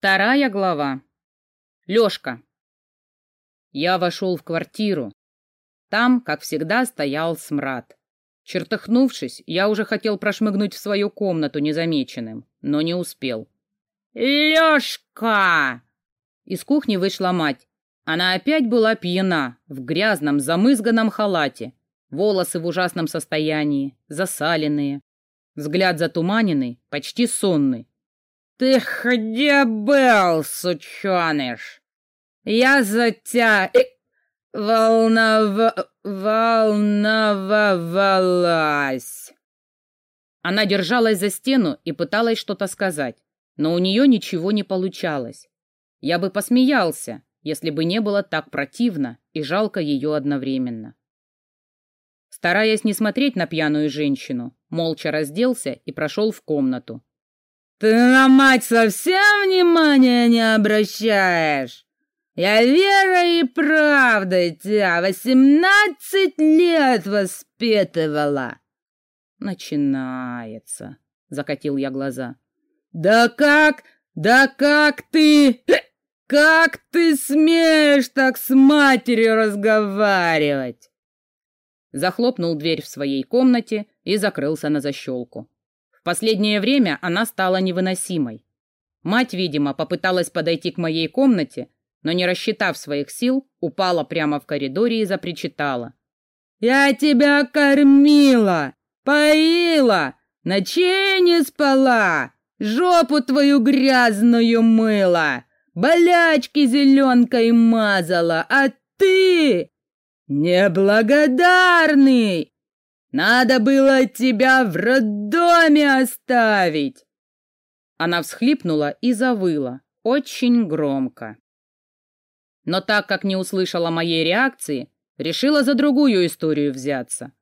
Вторая глава. Лёшка. Я вошел в квартиру. Там, как всегда, стоял смрад. Чертыхнувшись, я уже хотел прошмыгнуть в свою комнату незамеченным, но не успел. «Лёшка!» Из кухни вышла мать. Она опять была пьяна, в грязном, замызганном халате. Волосы в ужасном состоянии, засаленные. Взгляд затуманенный, почти сонный. «Ты где был, сученыш? Я за тебя волнов... волновалась!» Она держалась за стену и пыталась что-то сказать, но у нее ничего не получалось. Я бы посмеялся, если бы не было так противно и жалко ее одновременно. Стараясь не смотреть на пьяную женщину, молча разделся и прошел в комнату, ты на мать совсем внимания не обращаешь? Я верой и правдой тебя восемнадцать лет воспитывала. Начинается, закатил я глаза. Да как, да как ты, как ты смеешь так с матерью разговаривать? Захлопнул дверь в своей комнате и закрылся на защелку. Последнее время она стала невыносимой. Мать, видимо, попыталась подойти к моей комнате, но, не рассчитав своих сил, упала прямо в коридоре и запричитала. «Я тебя кормила, поила, ночей не спала, жопу твою грязную мыла, болячки зеленкой мазала, а ты неблагодарный!» Надо было тебя в роддоме оставить!» Она всхлипнула и завыла, очень громко. Но так как не услышала моей реакции, решила за другую историю взяться.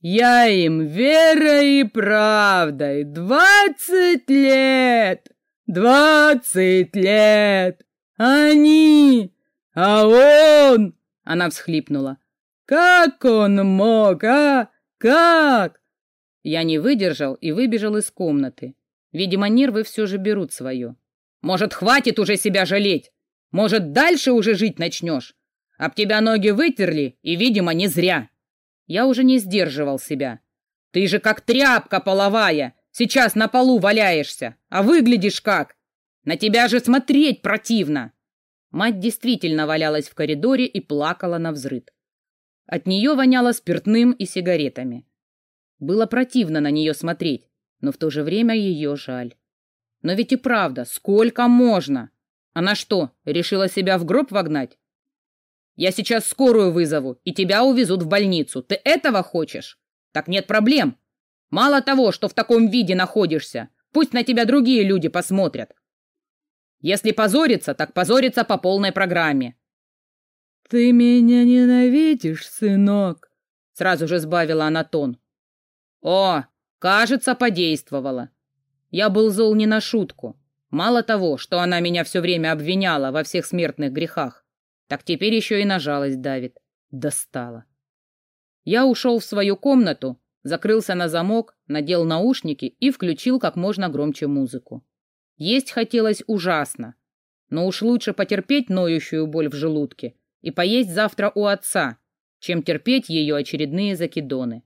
«Я им верой и правдой двадцать лет! Двадцать лет! Они! А он!» Она всхлипнула. «Как он мог, а? «Как?» Я не выдержал и выбежал из комнаты. Видимо, нервы все же берут свое. «Может, хватит уже себя жалеть? Может, дальше уже жить начнешь? Об тебя ноги вытерли, и, видимо, не зря». Я уже не сдерживал себя. «Ты же как тряпка половая, сейчас на полу валяешься, а выглядишь как? На тебя же смотреть противно!» Мать действительно валялась в коридоре и плакала на взрыд. От нее воняло спиртным и сигаретами. Было противно на нее смотреть, но в то же время ее жаль. Но ведь и правда, сколько можно? Она что, решила себя в гроб вогнать? Я сейчас скорую вызову, и тебя увезут в больницу. Ты этого хочешь? Так нет проблем. Мало того, что в таком виде находишься, пусть на тебя другие люди посмотрят. Если позориться, так позориться по полной программе. «Ты меня ненавидишь, сынок?» Сразу же сбавила она тон. «О, кажется, подействовала. Я был зол не на шутку. Мало того, что она меня все время обвиняла во всех смертных грехах, так теперь еще и на жалость давит. Достала. Я ушел в свою комнату, закрылся на замок, надел наушники и включил как можно громче музыку. Есть хотелось ужасно, но уж лучше потерпеть ноющую боль в желудке, и поесть завтра у отца, чем терпеть ее очередные закидоны.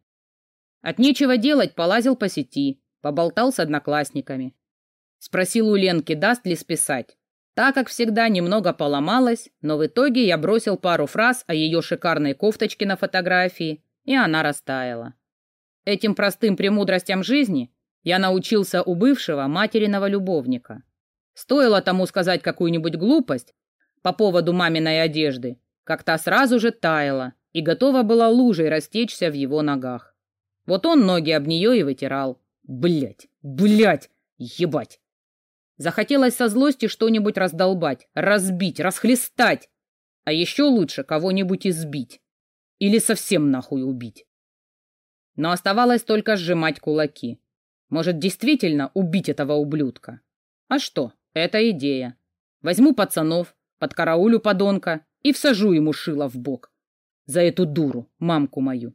От нечего делать полазил по сети, поболтал с одноклассниками. Спросил у Ленки, даст ли списать. Так, как всегда, немного поломалась, но в итоге я бросил пару фраз о ее шикарной кофточке на фотографии, и она растаяла. Этим простым премудростям жизни я научился у бывшего материного любовника. Стоило тому сказать какую-нибудь глупость по поводу маминой одежды, как та сразу же таяла и готова была лужей растечься в его ногах. Вот он ноги об нее и вытирал. Блять, блять, ебать. Захотелось со злости что-нибудь раздолбать, разбить, расхлестать. А еще лучше кого-нибудь избить. Или совсем нахуй убить. Но оставалось только сжимать кулаки. Может, действительно убить этого ублюдка? А что, это идея. Возьму пацанов, подкараулю подонка и всажу ему шило в бок. За эту дуру, мамку мою.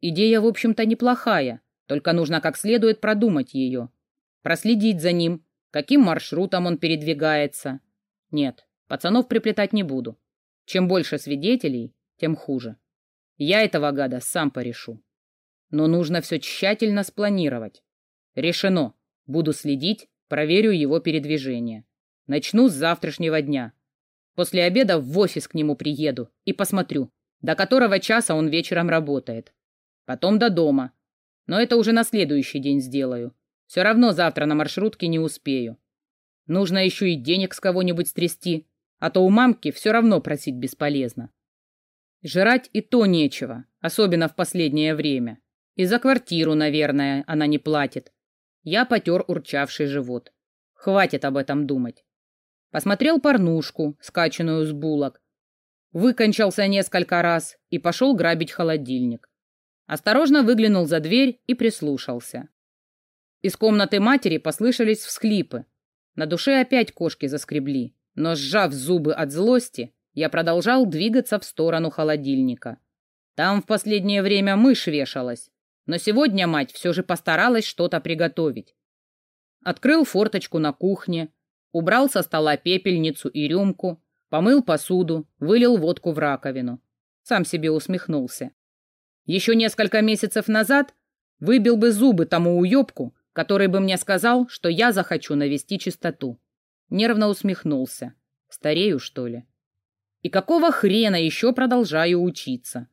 Идея, в общем-то, неплохая, только нужно как следует продумать ее. Проследить за ним, каким маршрутом он передвигается. Нет, пацанов приплетать не буду. Чем больше свидетелей, тем хуже. Я этого гада сам порешу. Но нужно все тщательно спланировать. Решено. Буду следить, проверю его передвижение. Начну с завтрашнего дня. После обеда в офис к нему приеду и посмотрю, до которого часа он вечером работает. Потом до дома. Но это уже на следующий день сделаю. Все равно завтра на маршрутке не успею. Нужно еще и денег с кого-нибудь стрясти, а то у мамки все равно просить бесполезно. Жрать и то нечего, особенно в последнее время. И за квартиру, наверное, она не платит. Я потер урчавший живот. Хватит об этом думать. Посмотрел порнушку, скачанную с булок. Выкончался несколько раз и пошел грабить холодильник. Осторожно выглянул за дверь и прислушался. Из комнаты матери послышались всхлипы. На душе опять кошки заскребли, но, сжав зубы от злости, я продолжал двигаться в сторону холодильника. Там в последнее время мышь вешалась, но сегодня мать все же постаралась что-то приготовить. Открыл форточку на кухне, убрал со стола пепельницу и рюмку, помыл посуду, вылил водку в раковину. Сам себе усмехнулся. Еще несколько месяцев назад выбил бы зубы тому уебку, который бы мне сказал, что я захочу навести чистоту. Нервно усмехнулся. Старею, что ли? И какого хрена еще продолжаю учиться?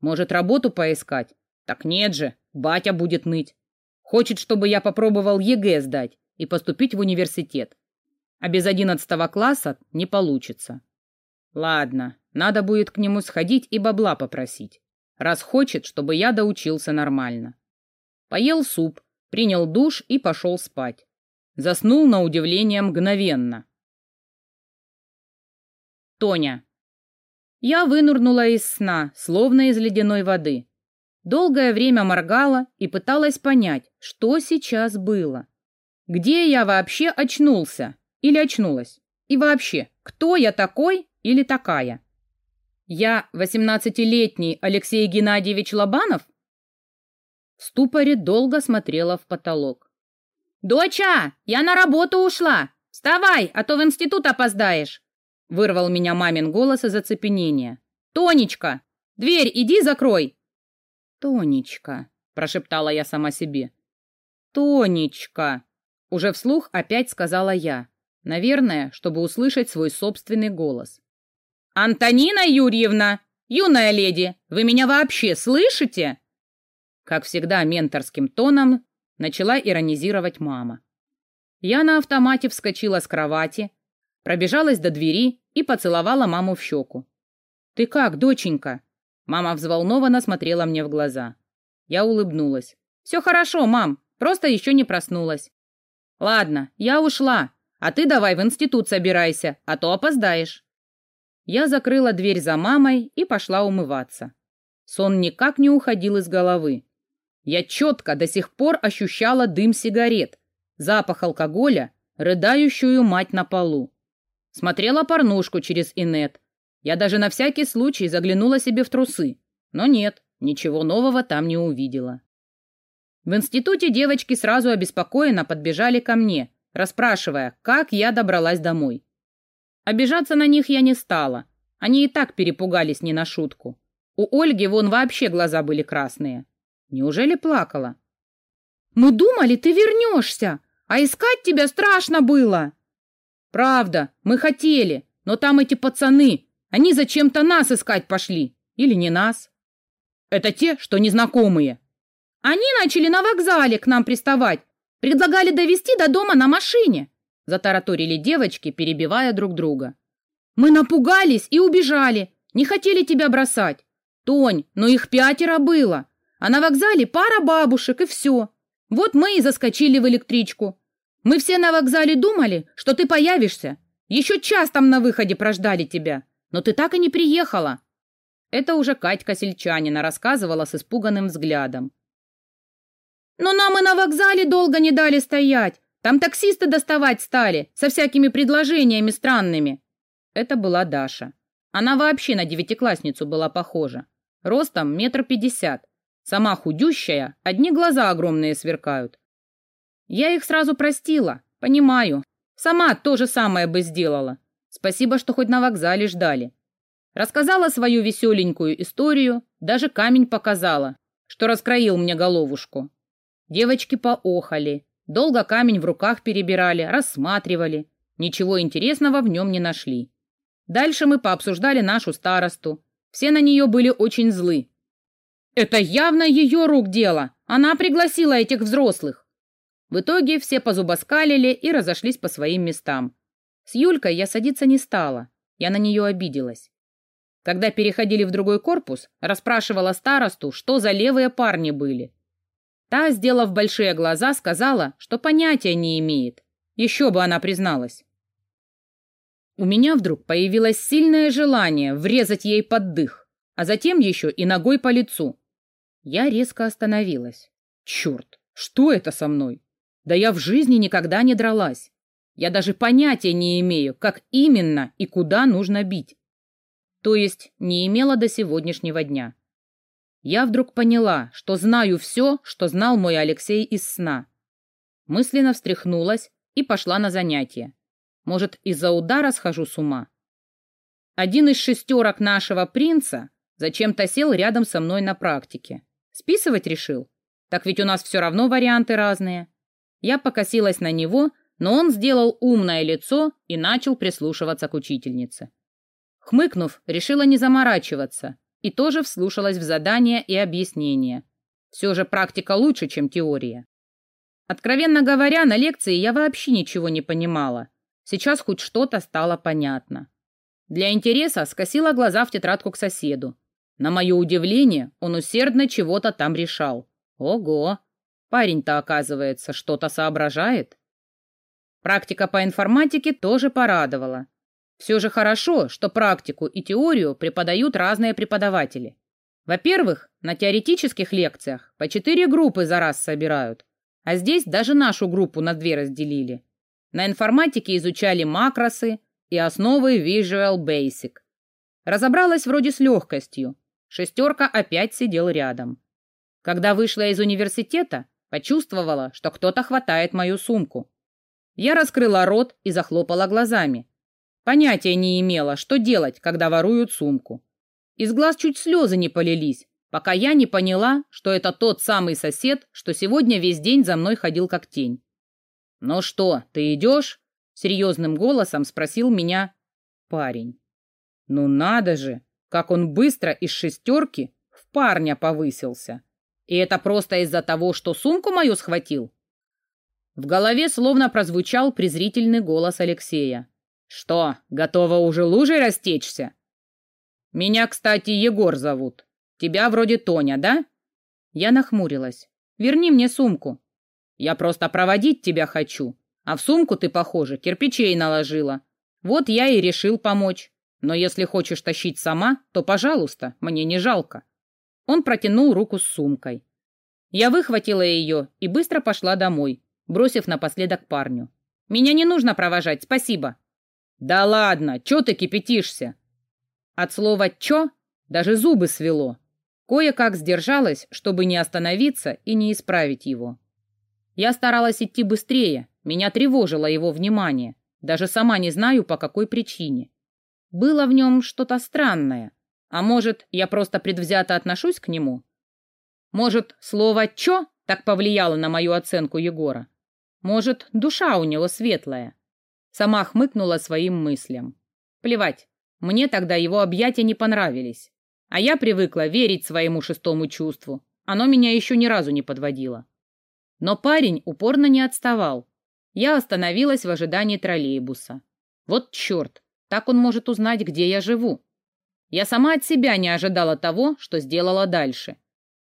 Может, работу поискать? Так нет же, батя будет ныть. Хочет, чтобы я попробовал ЕГЭ сдать и поступить в университет. А без одиннадцатого класса не получится. Ладно, надо будет к нему сходить и бабла попросить, раз хочет, чтобы я доучился нормально. Поел суп, принял душ и пошел спать. Заснул на удивление мгновенно. Тоня. Я вынурнула из сна, словно из ледяной воды. Долгое время моргала и пыталась понять, что сейчас было. Где я вообще очнулся? Или очнулась? И вообще, кто я такой или такая? Я восемнадцатилетний Алексей Геннадьевич Лобанов? В ступоре долго смотрела в потолок. «Доча, я на работу ушла! Вставай, а то в институт опоздаешь!» Вырвал меня мамин голос из оцепенения. «Тонечка, дверь иди закрой!» «Тонечка», — прошептала я сама себе. «Тонечка!» — уже вслух опять сказала я. Наверное, чтобы услышать свой собственный голос. «Антонина Юрьевна! Юная леди, вы меня вообще слышите?» Как всегда, менторским тоном начала иронизировать мама. Я на автомате вскочила с кровати, пробежалась до двери и поцеловала маму в щеку. «Ты как, доченька?» Мама взволнованно смотрела мне в глаза. Я улыбнулась. «Все хорошо, мам, просто еще не проснулась». «Ладно, я ушла, а ты давай в институт собирайся, а то опоздаешь». Я закрыла дверь за мамой и пошла умываться. Сон никак не уходил из головы. Я четко до сих пор ощущала дым сигарет, запах алкоголя, рыдающую мать на полу. Смотрела порнушку через инет. Я даже на всякий случай заглянула себе в трусы. Но нет, ничего нового там не увидела. В институте девочки сразу обеспокоенно подбежали ко мне, расспрашивая, как я добралась домой. Обижаться на них я не стала. Они и так перепугались не на шутку. У Ольги вон вообще глаза были красные. Неужели плакала? «Мы думали, ты вернешься, а искать тебя страшно было!» «Правда, мы хотели, но там эти пацаны, они зачем-то нас искать пошли. Или не нас?» «Это те, что незнакомые». «Они начали на вокзале к нам приставать, предлагали довести до дома на машине», затараторили девочки, перебивая друг друга. «Мы напугались и убежали, не хотели тебя бросать. Тонь, но их пятеро было, а на вокзале пара бабушек и все. Вот мы и заскочили в электричку. Мы все на вокзале думали, что ты появишься. Еще час там на выходе прождали тебя, но ты так и не приехала. Это уже Катька Сельчанина рассказывала с испуганным взглядом. Но нам и на вокзале долго не дали стоять. Там таксисты доставать стали, со всякими предложениями странными. Это была Даша. Она вообще на девятиклассницу была похожа. Ростом метр пятьдесят. Сама худющая, одни глаза огромные сверкают. Я их сразу простила, понимаю, Сама то же самое бы сделала. Спасибо, что хоть на вокзале ждали. Рассказала свою веселенькую историю, даже камень показала, что раскроил мне головушку. Девочки поохали, долго камень в руках перебирали, рассматривали. Ничего интересного в нем не нашли. Дальше мы пообсуждали нашу старосту. Все на нее были очень злы. Это явно ее рук дело. Она пригласила этих взрослых. В итоге все позубоскалили и разошлись по своим местам. С Юлькой я садиться не стала. Я на нее обиделась. Когда переходили в другой корпус, расспрашивала старосту, что за левые парни были. Та, сделав большие глаза, сказала, что понятия не имеет. Еще бы она призналась. У меня вдруг появилось сильное желание врезать ей под дых, а затем еще и ногой по лицу. Я резко остановилась. Черт, что это со мной? Да я в жизни никогда не дралась. Я даже понятия не имею, как именно и куда нужно бить. То есть не имела до сегодняшнего дня. Я вдруг поняла, что знаю все, что знал мой Алексей из сна. Мысленно встряхнулась и пошла на занятия. Может, из-за удара схожу с ума? Один из шестерок нашего принца зачем-то сел рядом со мной на практике. Списывать решил? Так ведь у нас все равно варианты разные. Я покосилась на него, но он сделал умное лицо и начал прислушиваться к учительнице. Хмыкнув, решила не заморачиваться и тоже вслушалась в задания и объяснения. Все же практика лучше, чем теория. Откровенно говоря, на лекции я вообще ничего не понимала. Сейчас хоть что-то стало понятно. Для интереса скосила глаза в тетрадку к соседу. На мое удивление, он усердно чего-то там решал. Ого! Парень-то, оказывается, что-то соображает. Практика по информатике тоже порадовала. Все же хорошо, что практику и теорию преподают разные преподаватели. Во-первых, на теоретических лекциях по четыре группы за раз собирают, а здесь даже нашу группу на две разделили. На информатике изучали макросы и основы Visual Basic. Разобралась вроде с легкостью. Шестерка опять сидел рядом. Когда вышла из университета, почувствовала, что кто-то хватает мою сумку. Я раскрыла рот и захлопала глазами. Понятия не имела, что делать, когда воруют сумку. Из глаз чуть слезы не полились, пока я не поняла, что это тот самый сосед, что сегодня весь день за мной ходил как тень. «Ну что, ты идешь?» — серьезным голосом спросил меня парень. «Ну надо же, как он быстро из шестерки в парня повысился! И это просто из-за того, что сумку мою схватил?» В голове словно прозвучал презрительный голос Алексея. «Что, готова уже лужей растечься?» «Меня, кстати, Егор зовут. Тебя вроде Тоня, да?» Я нахмурилась. «Верни мне сумку». «Я просто проводить тебя хочу, а в сумку ты, похоже, кирпичей наложила. Вот я и решил помочь. Но если хочешь тащить сама, то, пожалуйста, мне не жалко». Он протянул руку с сумкой. Я выхватила ее и быстро пошла домой, бросив напоследок парню. «Меня не нужно провожать, спасибо». «Да ладно, чё ты кипятишься?» От слова «чё» даже зубы свело. Кое-как сдержалась, чтобы не остановиться и не исправить его. Я старалась идти быстрее, меня тревожило его внимание, даже сама не знаю, по какой причине. Было в нем что-то странное. А может, я просто предвзято отношусь к нему? Может, слово «чё» так повлияло на мою оценку Егора? Может, душа у него светлая? Сама хмыкнула своим мыслям. Плевать, мне тогда его объятия не понравились. А я привыкла верить своему шестому чувству. Оно меня еще ни разу не подводило. Но парень упорно не отставал. Я остановилась в ожидании троллейбуса. Вот черт, так он может узнать, где я живу. Я сама от себя не ожидала того, что сделала дальше.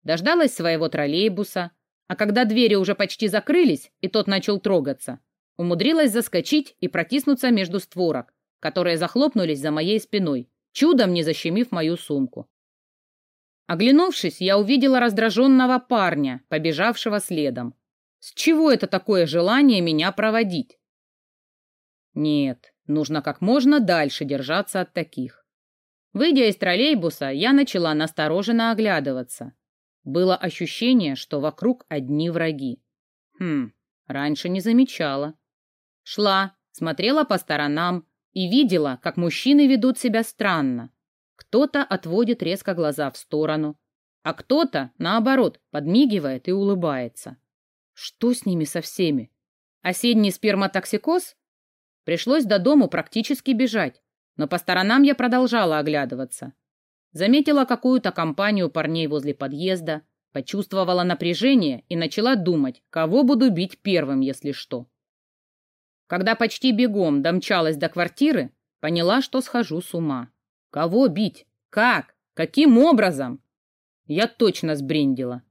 Дождалась своего троллейбуса, а когда двери уже почти закрылись, и тот начал трогаться, Умудрилась заскочить и протиснуться между створок, которые захлопнулись за моей спиной, чудом не защемив мою сумку. Оглянувшись, я увидела раздраженного парня, побежавшего следом. С чего это такое желание меня проводить? Нет, нужно как можно дальше держаться от таких. Выйдя из троллейбуса, я начала настороженно оглядываться. Было ощущение, что вокруг одни враги. Хм, раньше не замечала. Шла, смотрела по сторонам и видела, как мужчины ведут себя странно. Кто-то отводит резко глаза в сторону, а кто-то, наоборот, подмигивает и улыбается. Что с ними со всеми? Осенний сперматоксикоз? Пришлось до дому практически бежать, но по сторонам я продолжала оглядываться. Заметила какую-то компанию парней возле подъезда, почувствовала напряжение и начала думать, кого буду бить первым, если что. Когда почти бегом домчалась до квартиры, поняла, что схожу с ума. Кого бить? Как? Каким образом? Я точно сбрендила.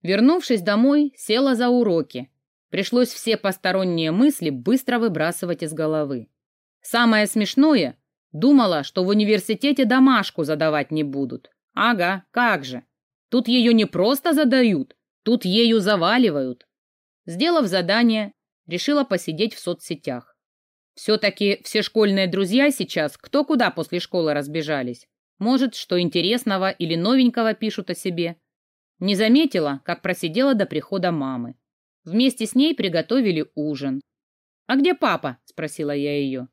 Вернувшись домой, села за уроки. Пришлось все посторонние мысли быстро выбрасывать из головы. Самое смешное, думала, что в университете домашку задавать не будут. Ага, как же. Тут ее не просто задают, тут ею заваливают. Сделав задание, решила посидеть в соцсетях. Все-таки все школьные друзья сейчас кто куда после школы разбежались. Может, что интересного или новенького пишут о себе. Не заметила, как просидела до прихода мамы. Вместе с ней приготовили ужин. «А где папа?» – спросила я ее.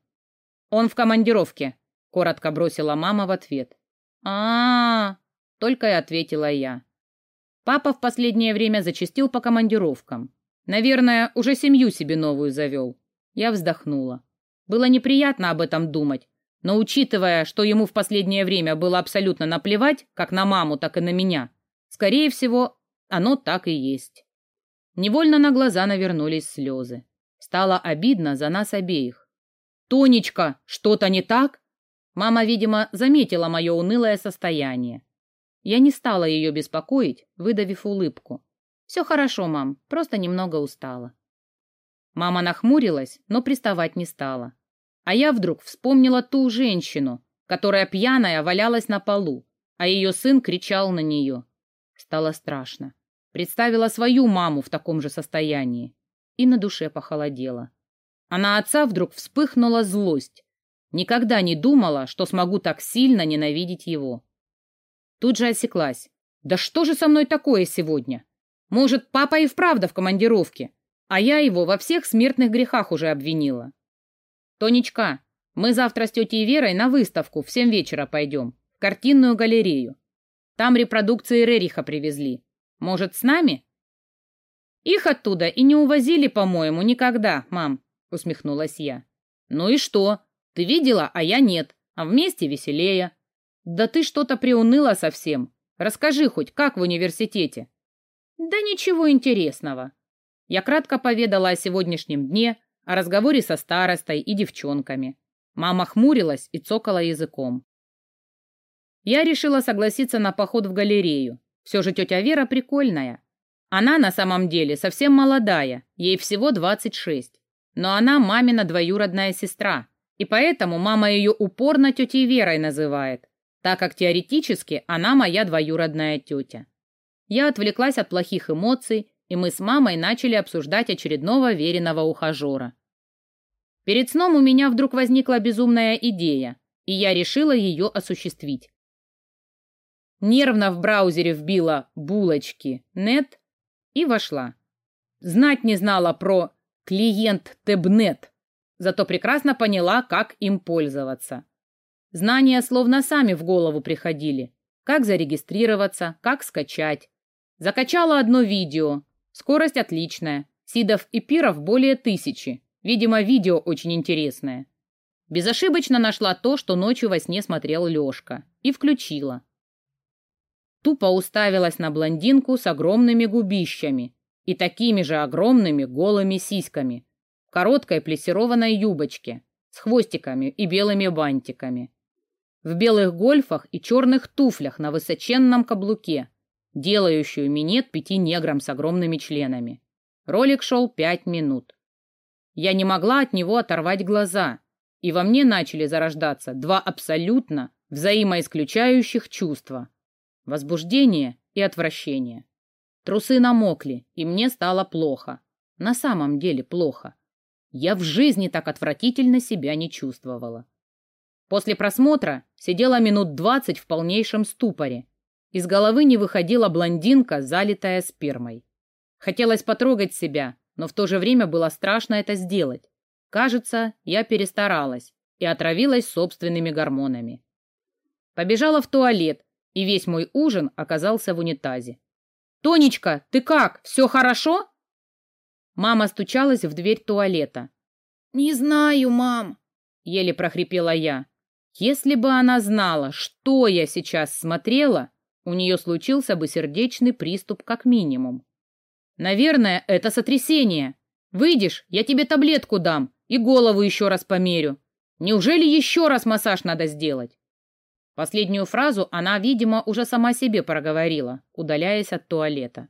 «Он в командировке», – коротко бросила мама в ответ. а, -а, -а только и ответила я. Папа в последнее время зачастил по командировкам. Наверное, уже семью себе новую завел. Я вздохнула. Было неприятно об этом думать, но учитывая, что ему в последнее время было абсолютно наплевать, как на маму, так и на меня, скорее всего, оно так и есть. Невольно на глаза навернулись слезы. Стало обидно за нас обеих. «Тонечка, что-то не так?» Мама, видимо, заметила мое унылое состояние. Я не стала ее беспокоить, выдавив улыбку. «Все хорошо, мам, просто немного устала». Мама нахмурилась, но приставать не стала. А я вдруг вспомнила ту женщину, которая пьяная валялась на полу, а ее сын кричал на нее. Стало страшно. Представила свою маму в таком же состоянии. И на душе похолодело. А на отца вдруг вспыхнула злость. Никогда не думала, что смогу так сильно ненавидеть его. Тут же осеклась. Да что же со мной такое сегодня? Может, папа и вправду в командировке, а я его во всех смертных грехах уже обвинила. Тонечка, мы завтра с тетей Верой на выставку в семь вечера пойдем, в картинную галерею. Там репродукции Рериха привезли. Может, с нами? Их оттуда и не увозили, по-моему, никогда, мам, усмехнулась я. Ну и что? Ты видела, а я нет. А вместе веселее. Да ты что-то приуныла совсем. Расскажи хоть, как в университете? Да ничего интересного. Я кратко поведала о сегодняшнем дне, о разговоре со старостой и девчонками. Мама хмурилась и цокала языком. Я решила согласиться на поход в галерею. Все же тетя Вера прикольная. Она на самом деле совсем молодая, ей всего 26. Но она мамина двоюродная сестра, и поэтому мама ее упорно тетей Верой называет, так как теоретически она моя двоюродная тетя. Я отвлеклась от плохих эмоций, и мы с мамой начали обсуждать очередного веренного ухажера. Перед сном у меня вдруг возникла безумная идея, и я решила ее осуществить. Нервно в браузере вбила «булочки» нет и вошла. Знать не знала про клиент Тебнет, зато прекрасно поняла, как им пользоваться. Знания словно сами в голову приходили. Как зарегистрироваться, как скачать, Закачала одно видео. Скорость отличная. Сидов и пиров более тысячи. Видимо, видео очень интересное. Безошибочно нашла то, что ночью во сне смотрел Лёшка. И включила. Тупо уставилась на блондинку с огромными губищами и такими же огромными голыми сиськами. В короткой плессированной юбочке с хвостиками и белыми бантиками. В белых гольфах и черных туфлях на высоченном каблуке – делающую минет пяти неграм с огромными членами. Ролик шел пять минут. Я не могла от него оторвать глаза, и во мне начали зарождаться два абсолютно взаимоисключающих чувства – возбуждение и отвращение. Трусы намокли, и мне стало плохо. На самом деле плохо. Я в жизни так отвратительно себя не чувствовала. После просмотра сидела минут двадцать в полнейшем ступоре из головы не выходила блондинка, залитая спермой. Хотелось потрогать себя, но в то же время было страшно это сделать. Кажется, я перестаралась и отравилась собственными гормонами. Побежала в туалет, и весь мой ужин оказался в унитазе. «Тонечка, ты как? Все хорошо?» Мама стучалась в дверь туалета. «Не знаю, мам», — еле прохрипела я. Если бы она знала, что я сейчас смотрела, у нее случился бы сердечный приступ как минимум. Наверное, это сотрясение. Выйдешь, я тебе таблетку дам и голову еще раз померю. Неужели еще раз массаж надо сделать? Последнюю фразу она, видимо, уже сама себе проговорила, удаляясь от туалета.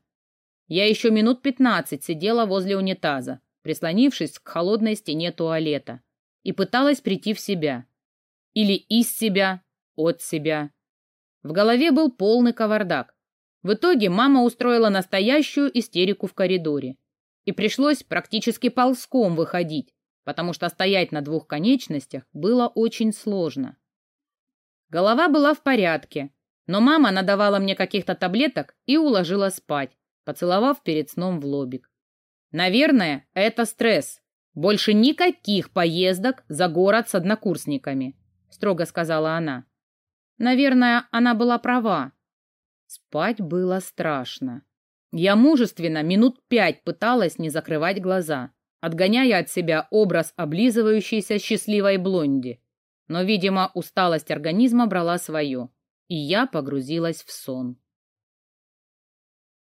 Я еще минут пятнадцать сидела возле унитаза, прислонившись к холодной стене туалета, и пыталась прийти в себя. Или из себя, от себя. В голове был полный кавардак. В итоге мама устроила настоящую истерику в коридоре. И пришлось практически ползком выходить, потому что стоять на двух конечностях было очень сложно. Голова была в порядке, но мама надавала мне каких-то таблеток и уложила спать, поцеловав перед сном в лобик. Наверное, это стресс. Больше никаких поездок за город с однокурсниками, строго сказала она. Наверное, она была права. Спать было страшно. Я мужественно минут пять пыталась не закрывать глаза, отгоняя от себя образ облизывающейся счастливой блонди. Но, видимо, усталость организма брала свое, и я погрузилась в сон.